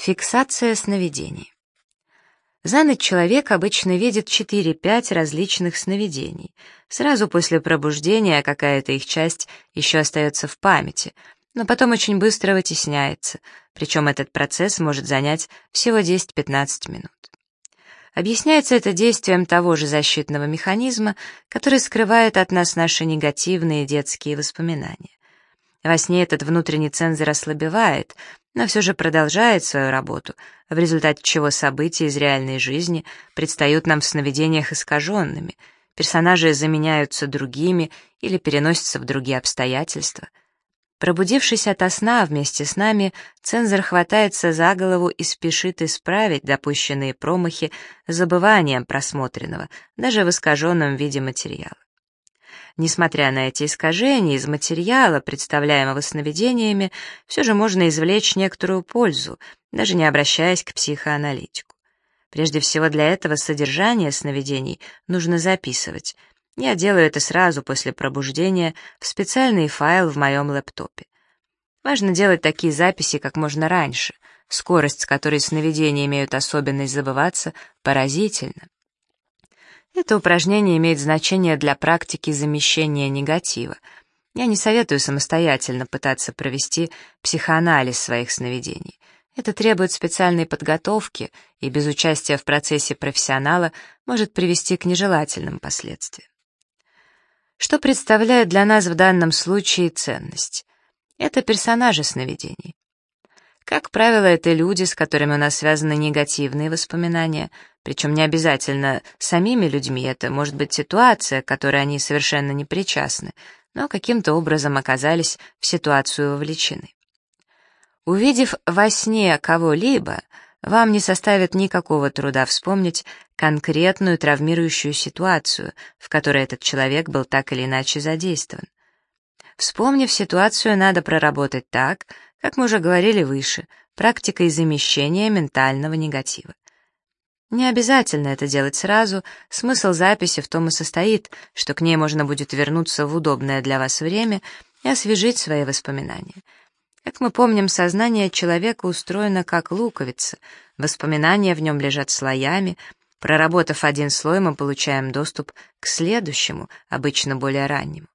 Фиксация сновидений. За ночь человек обычно видит 4-5 различных сновидений. Сразу после пробуждения какая-то их часть еще остается в памяти, но потом очень быстро вытесняется, причем этот процесс может занять всего 10-15 минут. Объясняется это действием того же защитного механизма, который скрывает от нас наши негативные детские воспоминания. Во сне этот внутренний цензор ослабевает, но все же продолжает свою работу, в результате чего события из реальной жизни предстают нам в сновидениях искаженными, персонажи заменяются другими или переносятся в другие обстоятельства. Пробудившись ото сна вместе с нами, цензор хватается за голову и спешит исправить допущенные промахи забыванием просмотренного, даже в искаженном виде материала. Несмотря на эти искажения, из материала, представляемого сновидениями, все же можно извлечь некоторую пользу, даже не обращаясь к психоаналитику. Прежде всего для этого содержание сновидений нужно записывать. Я делаю это сразу после пробуждения в специальный файл в моем лэптопе. Важно делать такие записи как можно раньше. Скорость, с которой сновидения имеют особенность забываться, поразительна. Это упражнение имеет значение для практики замещения негатива. Я не советую самостоятельно пытаться провести психоанализ своих сновидений. Это требует специальной подготовки и без участия в процессе профессионала может привести к нежелательным последствиям. Что представляет для нас в данном случае ценность? Это персонажи сновидений. Как правило, это люди, с которыми у нас связаны негативные воспоминания, причем не обязательно самими людьми, это может быть ситуация, к которой они совершенно не причастны, но каким-то образом оказались в ситуацию вовлечены. Увидев во сне кого-либо, вам не составит никакого труда вспомнить конкретную травмирующую ситуацию, в которой этот человек был так или иначе задействован. Вспомнив ситуацию, надо проработать так, как мы уже говорили выше, практикой замещения ментального негатива. Не обязательно это делать сразу, смысл записи в том и состоит, что к ней можно будет вернуться в удобное для вас время и освежить свои воспоминания. Как мы помним, сознание человека устроено как луковица, воспоминания в нем лежат слоями, проработав один слой, мы получаем доступ к следующему, обычно более раннему.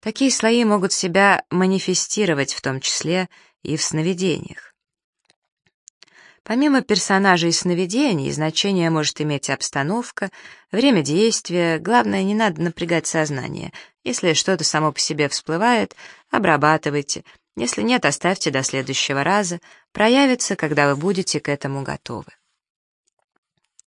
Такие слои могут себя манифестировать в том числе и в сновидениях. Помимо персонажей и сновидений, значение может иметь обстановка, время действия, главное, не надо напрягать сознание. Если что-то само по себе всплывает, обрабатывайте, если нет, оставьте до следующего раза, проявится, когда вы будете к этому готовы.